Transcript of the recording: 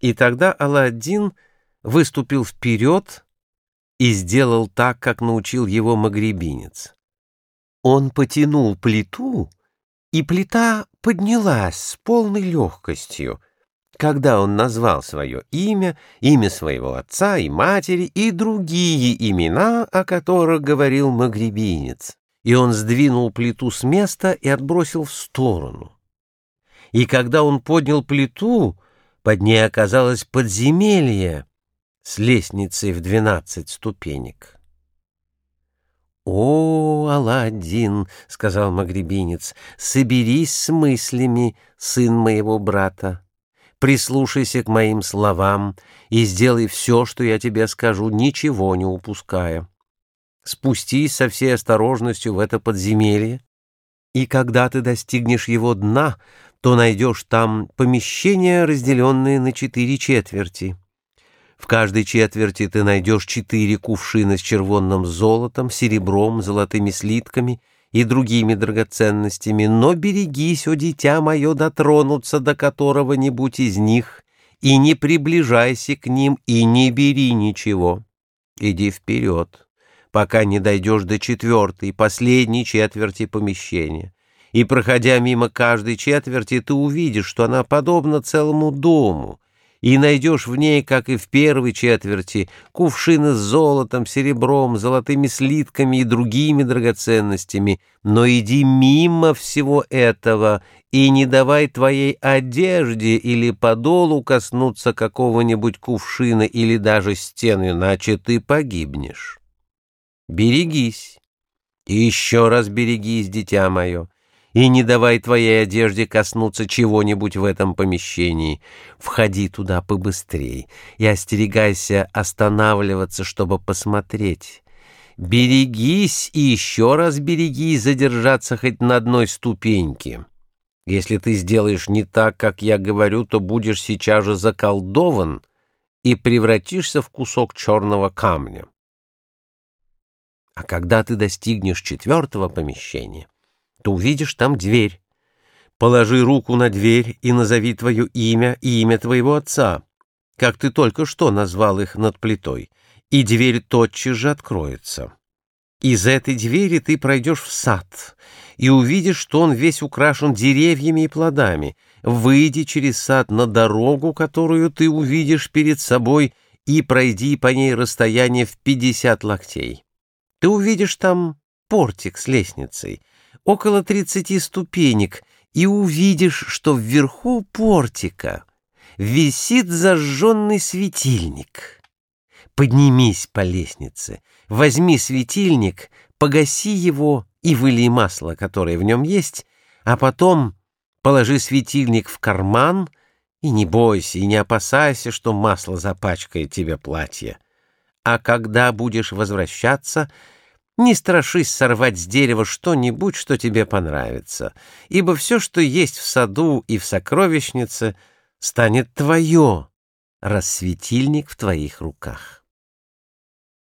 И тогда Аладдин выступил вперед и сделал так, как научил его магребинец. Он потянул плиту, и плита поднялась с полной легкостью, когда он назвал свое имя, имя своего отца и матери и другие имена, о которых говорил магребинец. И он сдвинул плиту с места и отбросил в сторону. И когда он поднял плиту, под ней оказалось подземелье с лестницей в двенадцать ступенек. «О, Аладдин!» — сказал магребинец, — «соберись с мыслями, сын моего брата. Прислушайся к моим словам и сделай все, что я тебе скажу, ничего не упуская. Спустись со всей осторожностью в это подземелье, и когда ты достигнешь его дна, то найдешь там помещения, разделенные на четыре четверти. В каждой четверти ты найдешь четыре кувшина с червонным золотом, серебром, золотыми слитками и другими драгоценностями, но берегись, о дитя мое, дотронуться до которого-нибудь из них, и не приближайся к ним, и не бери ничего. Иди вперед, пока не дойдешь до четвертой, последней четверти помещения и, проходя мимо каждой четверти, ты увидишь, что она подобна целому дому, и найдешь в ней, как и в первой четверти, кувшины с золотом, серебром, золотыми слитками и другими драгоценностями, но иди мимо всего этого и не давай твоей одежде или подолу коснуться какого-нибудь кувшина или даже стены, иначе ты погибнешь. Берегись, и еще раз берегись, дитя мое, и не давай твоей одежде коснуться чего-нибудь в этом помещении. Входи туда побыстрей и остерегайся останавливаться, чтобы посмотреть. Берегись и еще раз берегись задержаться хоть на одной ступеньке. Если ты сделаешь не так, как я говорю, то будешь сейчас же заколдован и превратишься в кусок черного камня. А когда ты достигнешь четвертого помещения, то увидишь там дверь. Положи руку на дверь и назови твое имя и имя твоего отца, как ты только что назвал их над плитой, и дверь тотчас же откроется. Из этой двери ты пройдешь в сад и увидишь, что он весь украшен деревьями и плодами. Выйди через сад на дорогу, которую ты увидишь перед собой, и пройди по ней расстояние в пятьдесят локтей. Ты увидишь там портик с лестницей, около тридцати ступенек, и увидишь, что вверху портика висит зажженный светильник. Поднимись по лестнице, возьми светильник, погаси его и вылей масло, которое в нем есть, а потом положи светильник в карман и не бойся и не опасайся, что масло запачкает тебе платье. А когда будешь возвращаться — не страшись сорвать с дерева что-нибудь, что тебе понравится, ибо все, что есть в саду и в сокровищнице, станет твое, рассветильник в твоих руках.